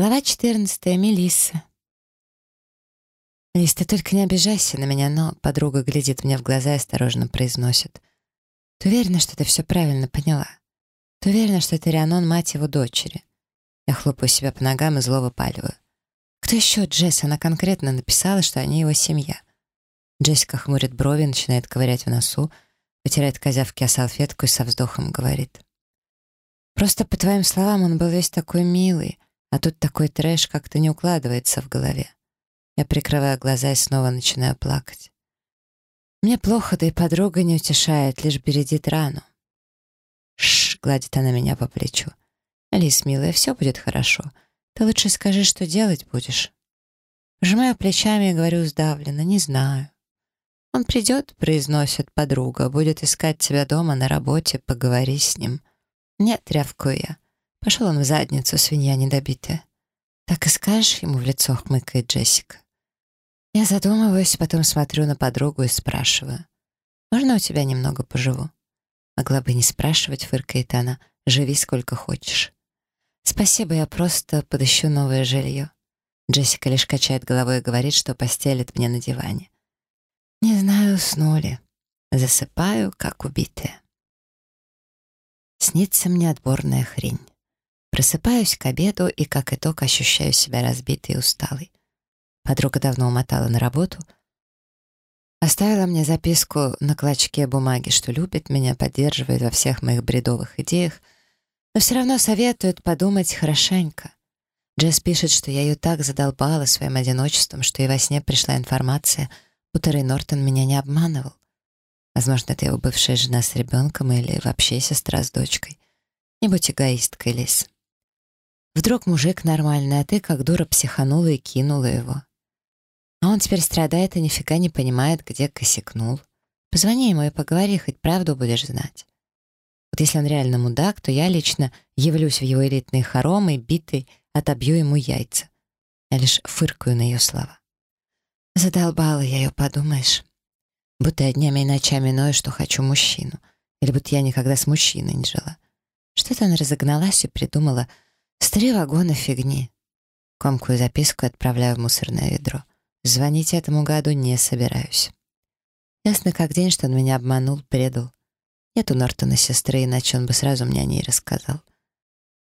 Глава 14. Мелисса. «Лиз, ты только не обижайся на меня, но...» Подруга глядит мне в глаза и осторожно произносит. «Ты уверена, что ты все правильно поняла? Ты уверена, что это Рианон, мать его дочери?» Я хлопаю себя по ногам и зло выпаливаю. «Кто еще Джесс? Она конкретно написала, что они его семья». Джессика хмурит брови, начинает ковырять в носу, вытирает козявки о салфетку и со вздохом говорит. «Просто, по твоим словам, он был весь такой милый, а тут такой трэш как-то не укладывается в голове. Я прикрываю глаза и снова начинаю плакать. Мне плохо, да и подруга не утешает, лишь бередит рану. Шш, гладит она меня по плечу. Алис, милая, все будет хорошо. Ты лучше скажи, что делать будешь. Сжимаю плечами и говорю сдавленно, не знаю. Он придет, произносит подруга, будет искать тебя дома на работе, поговори с ним. Нет, рявкую я. Пошел он в задницу, свинья недобитая. Так и скажешь ему в лицо, хмыкает Джессика. Я задумываюсь, потом смотрю на подругу и спрашиваю. «Можно у тебя немного поживу?» Могла бы не спрашивать, фыркает она. «Живи сколько хочешь». «Спасибо, я просто подыщу новое жилье». Джессика лишь качает головой и говорит, что постелит мне на диване. Не знаю, уснули. Засыпаю, как убитая. Снится мне отборная хрень. Просыпаюсь к обеду и, как итог, ощущаю себя разбитой и усталой. Подруга давно умотала на работу. Оставила мне записку на клочке бумаги, что любит меня, поддерживает во всех моих бредовых идеях, но все равно советует подумать хорошенько. Джесс пишет, что я ее так задолбала своим одиночеством, что и во сне пришла информация, будто Рэй Нортон меня не обманывал. Возможно, это его бывшая жена с ребенком или вообще сестра с дочкой. Не будь эгоисткой, Лис. Вдруг мужик нормальный, а ты как дура психанула и кинула его. А он теперь страдает и нифига не понимает, где косякнул. Позвони ему и поговори, хоть правду будешь знать. Вот если он реально мудак, то я лично явлюсь в его элитные хоромы, битый, отобью ему яйца. Я лишь фыркаю на ее слова. Задолбала я ее, подумаешь. Будто я днями и ночами ною, что хочу мужчину. Или будто я никогда с мужчиной не жила. Что-то она разогналась и придумала — с три вагона фигни. Комкую записку отправляю в мусорное ведро. Звонить этому гаду не собираюсь. Ясно как день, что он меня обманул, предал. Нет у Нортона сестры, иначе он бы сразу мне о ней рассказал.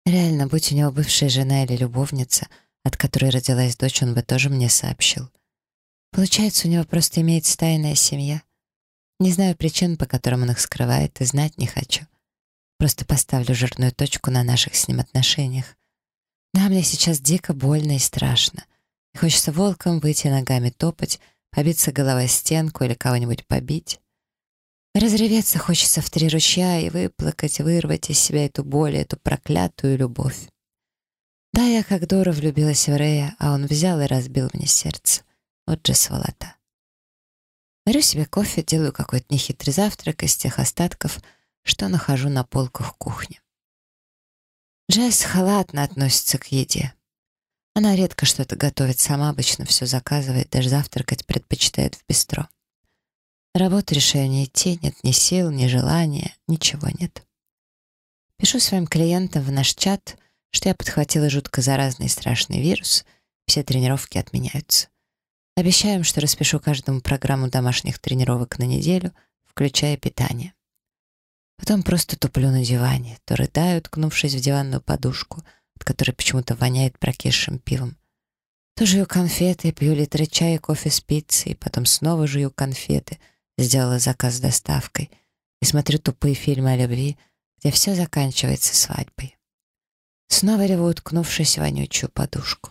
Реально, будь у него бывшая жена или любовница, от которой родилась дочь, он бы тоже мне сообщил. Получается, у него просто имеется тайная семья. Не знаю причин, по которым он их скрывает, и знать не хочу. Просто поставлю жирную точку на наших с ним отношениях. Да, мне сейчас дико больно и страшно. И хочется волком выйти ногами топать, побиться головой стенку или кого-нибудь побить. Разреветься хочется в три ручья и выплакать, вырвать из себя эту боль, эту проклятую любовь. Да, я как дура влюбилась в Рея, а он взял и разбил мне сердце. Вот же сволота. Варю себе кофе, делаю какой-то нехитрый завтрак из тех остатков, что нахожу на полках кухни. Джесс халатно относится к еде. Она редко что-то готовит сама, обычно все заказывает, даже завтракать предпочитает в бистро. Работу решаю не идти, нет ни сил, ни желания, ничего нет. Пишу своим клиентам в наш чат, что я подхватила жутко заразный страшный вирус, все тренировки отменяются. Обещаем, что распишу каждому программу домашних тренировок на неделю, включая питание. Потом просто туплю на диване, то рыдаю, ткнувшись в диванную подушку, от которой почему-то воняет прокисшим пивом. То жую конфеты, пью литры чая кофе с пиццей, потом снова жую конфеты, сделала заказ с доставкой и смотрю тупые фильмы о любви, где все заканчивается свадьбой. Снова реву, уткнувшись в вонючую подушку.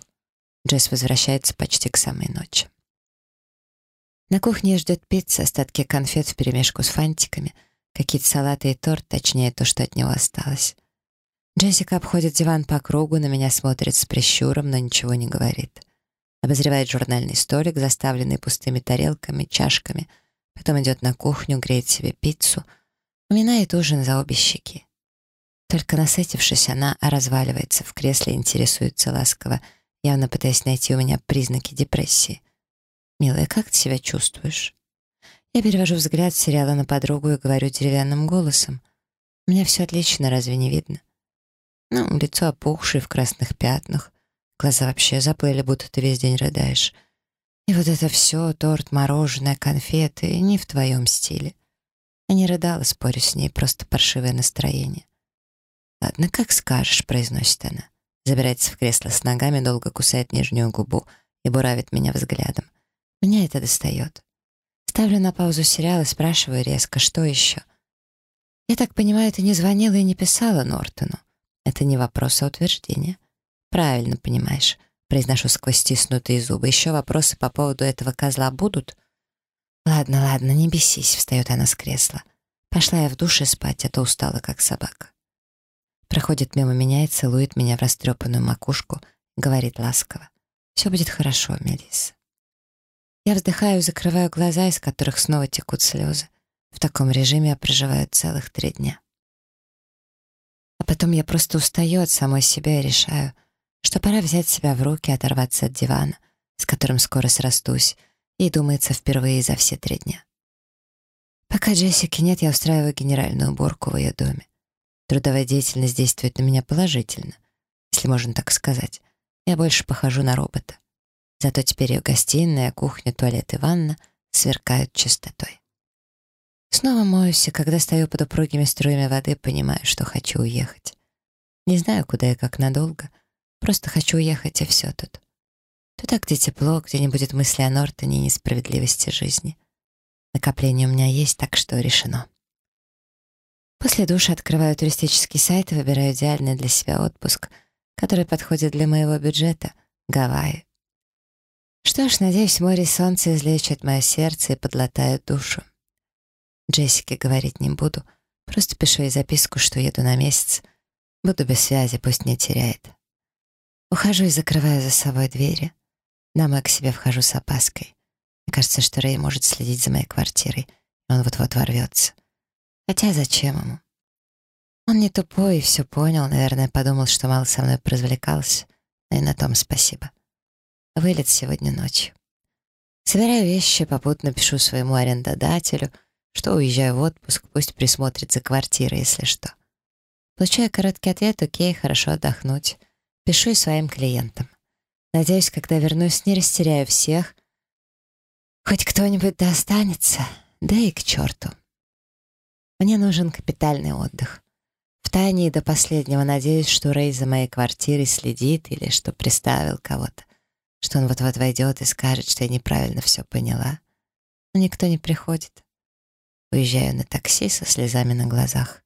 Джесс возвращается почти к самой ночи. На кухне ждет пицца, остатки конфет вперемешку с фантиками — Какие-то салаты и торт, точнее, то, что от него осталось. Джессика обходит диван по кругу, на меня смотрит с прищуром, но ничего не говорит. Обозревает журнальный столик, заставленный пустыми тарелками, чашками, потом идет на кухню, греет себе пиццу, уминает ужин за обе щеки. Только насытившись, она разваливается в кресле и интересуется ласково, явно пытаясь найти у меня признаки депрессии. «Милая, как ты себя чувствуешь?» Я перевожу взгляд сериала на подругу и говорю деревянным голосом. «У меня все отлично, разве не видно?» Ну, лицо опухшее в красных пятнах, Глаза вообще заплыли, будто ты весь день рыдаешь. И вот это все, торт, мороженое, конфеты, не в твоем стиле. Я не рыдала, спорю с ней, просто паршивое настроение. «Ладно, как скажешь», — произносит она. Забирается в кресло с ногами, долго кусает нижнюю губу и буравит меня взглядом. Меня это достает. Ставлю на паузу сериал и спрашиваю резко, что еще? Я так понимаю, ты не звонила и не писала Нортону. Это не вопрос, а утверждение. Правильно понимаешь. Произношу сквозь стиснутые зубы. Еще вопросы по поводу этого козла будут? Ладно, ладно, не бесись, встает она с кресла. Пошла я в душе спать, а то устала, как собака. Проходит мимо меня и целует меня в растрепанную макушку, говорит ласково. «Все будет хорошо, Мелисса». Я вздыхаю, закрываю глаза, из которых снова текут слезы. В таком режиме я проживаю целых три дня. А потом я просто устаю от самой себя и решаю, что пора взять себя в руки, оторваться от дивана, с которым скоро срастусь, и думается впервые за все три дня. Пока Джессики нет, я устраиваю генеральную уборку в ее доме. Трудовая деятельность действует на меня положительно, если можно так сказать. Я больше похожу на робота. Зато теперь ее гостиная, кухня, туалет и ванна сверкают чистотой. Снова моюсь, и когда стою под упругими струями воды, понимаю, что хочу уехать. Не знаю, куда и как надолго. Просто хочу уехать, и все тут. Туда, где тепло, где не будет мысли о Нортоне и несправедливости жизни. Накопление у меня есть, так что решено. После душа открываю туристический сайт и выбираю идеальный для себя отпуск, который подходит для моего бюджета — Гавайи. Что ж, надеюсь, море и излечат мое сердце и подлатают душу. Джессике говорить не буду, просто пишу ей записку, что еду на месяц. Буду без связи, пусть не теряет. Ухожу и закрываю за собой двери. Домой к себе вхожу с опаской. Мне кажется, что Рэй может следить за моей квартирой, он вот-вот ворвется. Хотя зачем ему? Он не тупой и все понял, наверное, подумал, что мало со мной развлекался, и на том спасибо. Вылет сегодня ночью. Собираю вещи, попутно пишу своему арендодателю, что уезжаю в отпуск, пусть присмотрит за квартирой, если что. Получаю короткий ответ, окей, хорошо отдохнуть. Пишу и своим клиентам. Надеюсь, когда вернусь, не растеряю всех. Хоть кто-нибудь да останется, да и к черту. Мне нужен капитальный отдых. В тайне и до последнего надеюсь, что Рэй за моей квартирой следит или что приставил кого-то что он вот-вот войдет и скажет, что я неправильно все поняла. Но никто не приходит. Уезжаю на такси со слезами на глазах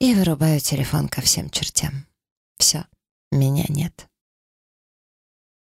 и вырубаю телефон ко всем чертям. Все, меня нет.